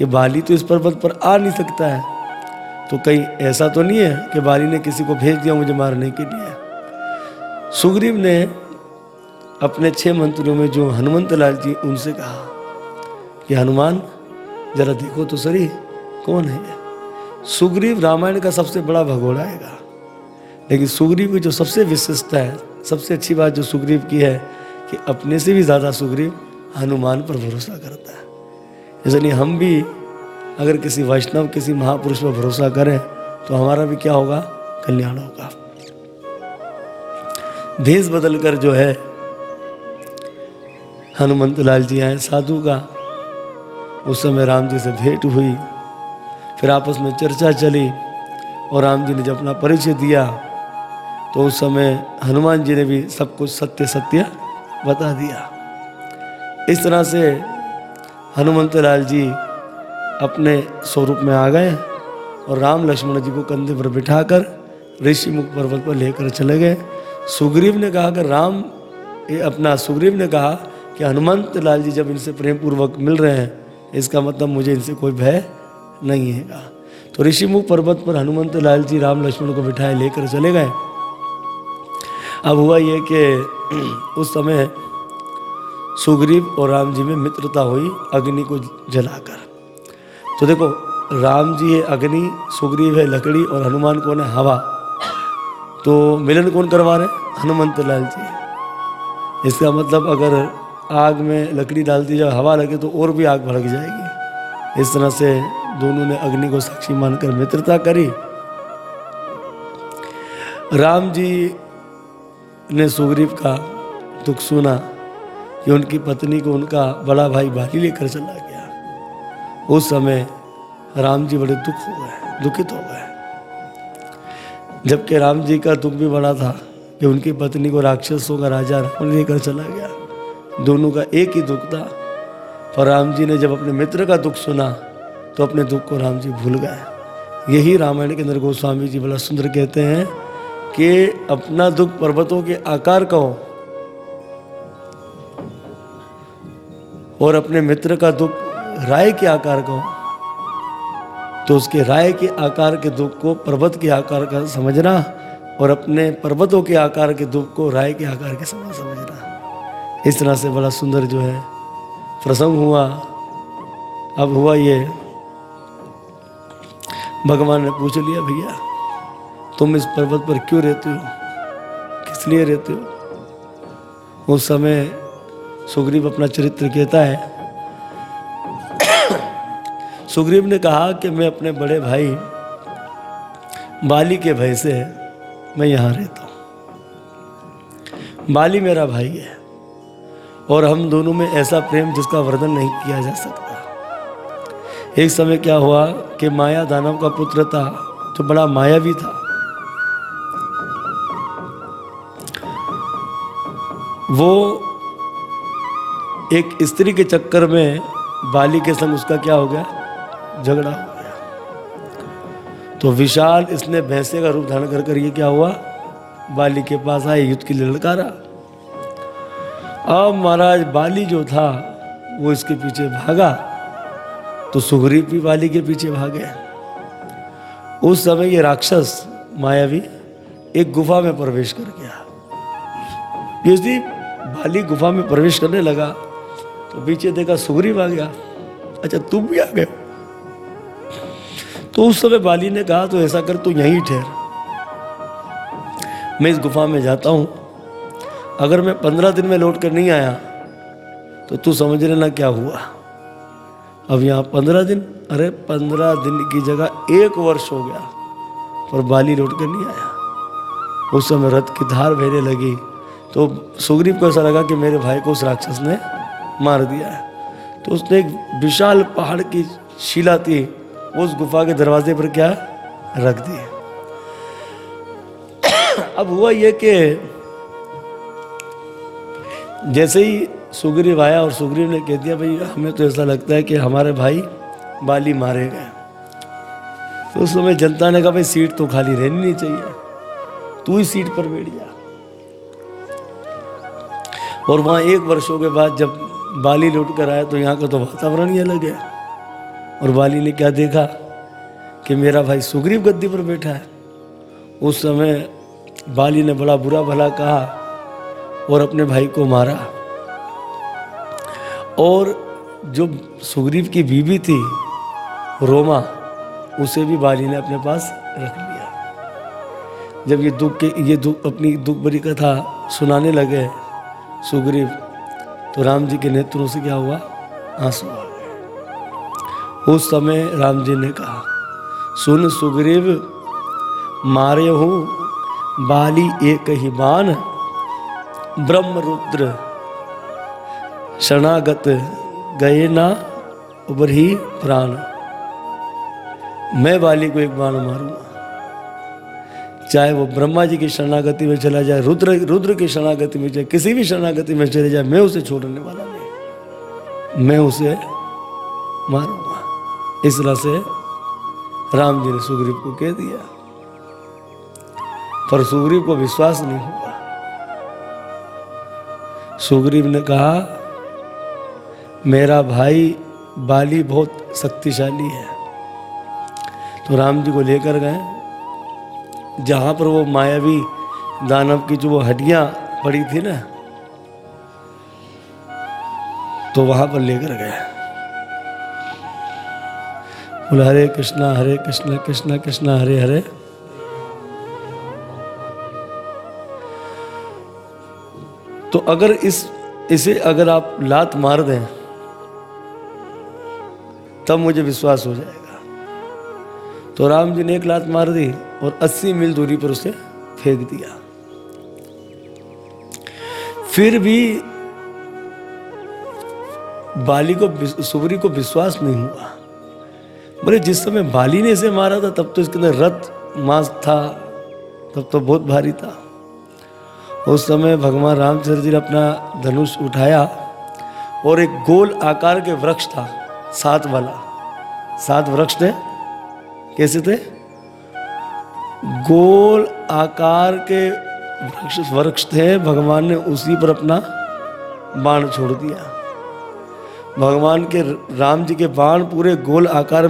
कि बाली तो इस पर्वत पर आ नहीं सकता है। तो कहीं ऐसा तो नहीं है कि बाली ने किसी को भेज दिया, मुझे मारने के लिए। सुग्रीव ने अपने छह मंत्रियों में जो हनुमंत लाल जी, उनसे कहा कि हनुमान, जरा देखो तो सही, कौन है सुग्रीव रामायण का सबसे बड़ा भगोड़ा आएगा। लेकिन सुग्रीव की जो सबसे विशेषता है, सबसे अच्छी बात जो सुग्रीव की है कि अपने से भी ज़्यादा सुग्रीव हनुमान पर भरोसा करता है। इसलिए हम भी अगर किसी वैष्णव, किसी महापुरुष पर भरोसा करें तो हमारा भी क्या होगा? कल्याण होगा। भेष बदल कर जो है हनुमंत लाल जी आए साधु का। उस समय राम जी से भेंट हुई। फिर आपस में चर्चा चली और राम जी ने जब अपना परिचय दिया तो उस समय हनुमान जी ने भी सब कुछ सत्य सत्य बता दिया। इस तरह से हनुमंत लाल जी अपने स्वरूप में आ गए और राम लक्ष्मण जी को कंधे पर बिठाकर ऋषि मुख पर्वत पर लेकर चले गए। सुग्रीव ने कहा कि राम, ये अपना सुग्रीव ने कहा कि हनुमंत लाल जी जब इनसे प्रेम पूर्वक मिल रहे हैं, इसका मतलब मुझे इनसे कोई भय नहीं है। तो ऋषिमुख पर्वत पर हनुमंत लाल जी राम लक्ष्मण को बिठाए लेकर चले गए। अब हुआ ये कि उस समय सुग्रीव और राम जी में मित्रता हुई, अग्नि को जलाकर। तो देखो, राम जी है अग्नि, सुग्रीव है लकड़ी और हनुमान कौन है? हवा। तो मिलन कौन करवा रहे? हनुमंत लाल जी। इसका मतलब अगर आग में लकड़ी डाल दी जाए हवा लगे तो और भी आग भड़क जाएगी। इस तरह से दोनों ने अग्नि को साक्षी मानकर मित्रता करी। राम जी ने सुग्रीव का दुख सुना। कि उनकी पत्नी को उनका बड़ा भाई बाली लेकर चला गया। उस समय राम जी बड़े दुख हो गए, दुखित हो गए। जबकि राम जी का दुख भी बड़ा था कि उनकी पत्नी को राक्षसों का राजा रावण लेकर चला गया। दोनों का एक ही दुख था। पर राम जी ने जब अपने मित्र का दुख सुना तो अपने दुख को राम जी भूल गए। यही रामायण के अंदर गोस्वामी जी बड़ा सुंदर कहते हैं कि अपना दुख पर्वतों के आकार का हो और अपने मित्र का दुख, राय के आकार का हो तो उसके राय के आकार के दुख को, पर्वत के आकार का समझना और अपने पर्वतों के आकार के दुख को, राय के आकार के समझ समझना। इस तरह से बड़ा सुंदर जो है, प्रसंग हुआ। अब हुआ ये, भगवान ने पूछ लिया, भैया, तुम इस पर्वत पर क्यों रहते हो? किस लिए रहते हो? उस समय सुग्रीव अपना चरित्र कहता है। सुग्रीव ने कहा कि मैं अपने बड़े भाई, बाली के भय से मैं यहाँ रहता हूँ। बाली मेरा भाई है और हम दोनों में ऐसा प्रेम जिसका वर्णन नहीं किया जा सकता। एक समय क्या हुआ कि माया दानव का पुत्र था, जो बड़ा मायावी था। वो एक स्त्री के चक्कर में बाली के संग उसका क्या हो गया? झगड़ा हो गया। तो विशाल इसने भैंसे का रूप धारण कर कर ये क्या हुआ? बाली के पास आए, युद्ध के लिए ललकारा। अब महाराज, बाली जो था, वो इसके पीछे भागा। तो सुग्रीव भी बाली के पीछे भागे। उस समय ये राक्षस मायावी एक गुफा में प्रवेश कर गया। बाली गुफा में प्रवेश करने लगा तो पीछे देखा सुग्रीव आ गया। अच्छा तुम भी आ गए तो उस समय बाली ने कहा तो ऐसा कर, तू यहीं ठहर। मैं इस गुफा में जाता हूँ। अगर मैं पंद्रह दिन में लौट कर नहीं आया तो तू समझ लेना क्या हुआ। अब यहाँ पंद्रह दिन, अरे पंद्रह दिन की जगह एक वर्ष हो गया, पर बाली लौट कर नहीं आया। उस समय रथ की धार बहने लगी। तो सुग्रीव को ऐसा लगा कि मेरे भाई को उस राक्षस ने मार दिया तो उसने एक विशाल पहाड़ की शिला थी, वो उस गुफा के दरवाजे पर क्या रख दिए अब हुआ ये कि जैसे ही सुग्रीव आया और सुग्रीव ने कह दिया, भाई, हमें तो ऐसा लगता है कि हमारे भाई बाली मारे गए तो उस समय जनता ने कहा, भाई, सीट तो खाली रहनी नहीं चाहिए। तू ही सीट पर बैठ जा। और वहाँ एक वर्षों के बाद जब बाली लौट कर आया तो यहाँ का तो वातावरण ही अलग है। और बाली ने क्या देखा कि मेरा भाई सुग्रीव गद्दी पर बैठा है। उस समय बाली ने बड़ा बुरा भला कहा और अपने भाई को मारा। और जो सुग्रीव की बीवी थी, रोमा, उसे भी बाली ने अपने पास रख लिया। जब ये दुख के ये दुख अपनी दुख भरी कथा सुनाने लगे सुग्रीव तो राम जी के नेत्रों से क्या हुआ? आँसू आ गए। उस समय राम जी ने कहा, सुन सुग्रीव, मारे हो, बाली एक ही बाण ब्रह्म रुद्र शरणागत गए ना उबर ही प्राण। मैं बाली को एक बाण मारूँगा। चाहे वो ब्रह्मा जी की शरणागति में चला जाए, रुद्र रुद्र की शरणागति में जाए, किसी भी शरणागति में चले जाए, मैं उसे छोड़ने वाला नहीं। मैं उसे मारूँगा। इस तरह से राम जी ने सुग्रीव को कह दिया। पर सुग्रीव को विश्वास नहीं हुआ। सुग्रीव ने कहा, मेरा भाई बाली बहुत शक्तिशाली है। तो राम जी को लेकर गए। जहाँ पर वो मायावी दानव की जो वो हड्डियाँ पड़ी थी ना तो वहाँ पर लेकर गए। बोला, हरे कृष्णा हरे कृष्णा कृष्णा कृष्णा, हरे हरे। तो अगर इस, इसे अगर आप लात मार दें, तब मुझे विश्वास हो जाएगा। तो राम जी ने एक लात मार दी और 80 मील दूरी पर उसे फेंक दिया। फिर भी बाली को सुबरी को विश्वास नहीं हुआ। बोले, जिस समय बाली ने इसे मारा था, तब तो इसके अंदर रथ मांस था, तब तो बहुत भारी था। उस समय भगवान रामचंद्र जी ने अपना धनुष उठाया और एक गोल आकार के वृक्ष था, सात वाला। सात वृक्ष थे। कैसे थे? गोल आकार के वृक्ष वृक्ष थे, भगवान ने उसी पर अपना बाण छोड़ दिया। भगवान के राम जी के बाण पूरे गोल आकार में